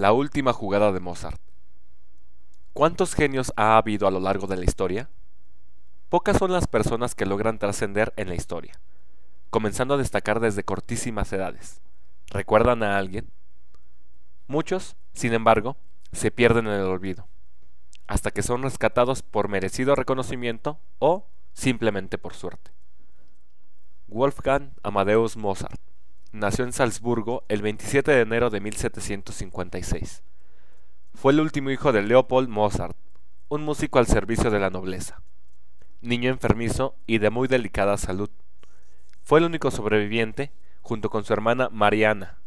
La última jugada de Mozart. ¿Cuántos genios ha habido a lo largo de la historia? Pocas son las personas que logran trascender en la historia, comenzando a destacar desde cortísimas edades. ¿Recuerdan a alguien? Muchos, sin embargo, se pierden en el olvido, hasta que son rescatados por merecido reconocimiento o simplemente por suerte. Wolfgang Amadeus Mozart nació en Salzburgo el 27 de enero de 1756. Fue el último hijo de Leopold Mozart, un músico al servicio de la nobleza. Niño enfermizo y de muy delicada salud. Fue el único sobreviviente, junto con su hermana Mariana,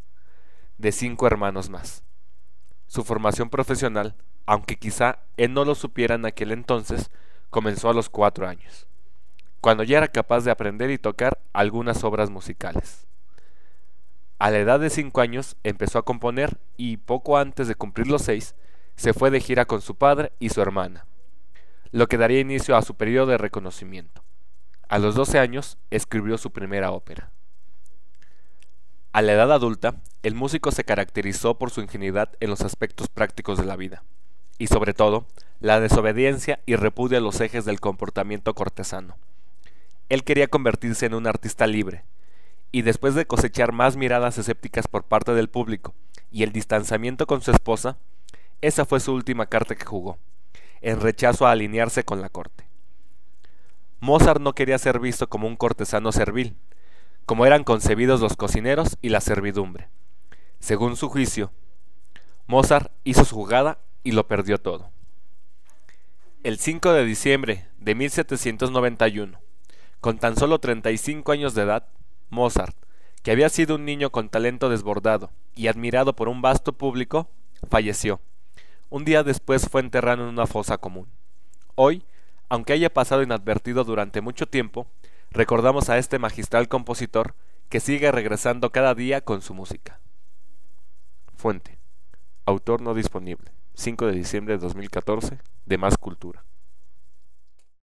de cinco hermanos más. Su formación profesional, aunque quizá él no lo supiera en aquel entonces, comenzó a los cuatro años, cuando ya era capaz de aprender y tocar algunas obras musicales. A la edad de cinco años empezó a componer y poco antes de cumplir los seis se fue de gira con su padre y su hermana, lo que daría inicio a su periodo de reconocimiento. A los 12 años escribió su primera ópera. A la edad adulta, el músico se caracterizó por su ingenuidad en los aspectos prácticos de la vida, y sobre todo, la desobediencia y repudio a los ejes del comportamiento cortesano. Él quería convertirse en un artista libre, y después de cosechar más miradas escépticas por parte del público y el distanciamiento con su esposa, esa fue su última carta que jugó, en rechazo a alinearse con la corte. Mozart no quería ser visto como un cortesano servil, como eran concebidos los cocineros y la servidumbre. Según su juicio, Mozart hizo su jugada y lo perdió todo. El 5 de diciembre de 1791, con tan solo 35 años de edad, Mozart, que había sido un niño con talento desbordado y admirado por un vasto público, falleció. Un día después fue enterrado en una fosa común. Hoy, aunque haya pasado inadvertido durante mucho tiempo, recordamos a este magistral compositor que sigue regresando cada día con su música. Fuente. Autor no disponible. 5 de diciembre de 2014. De Más Cultura.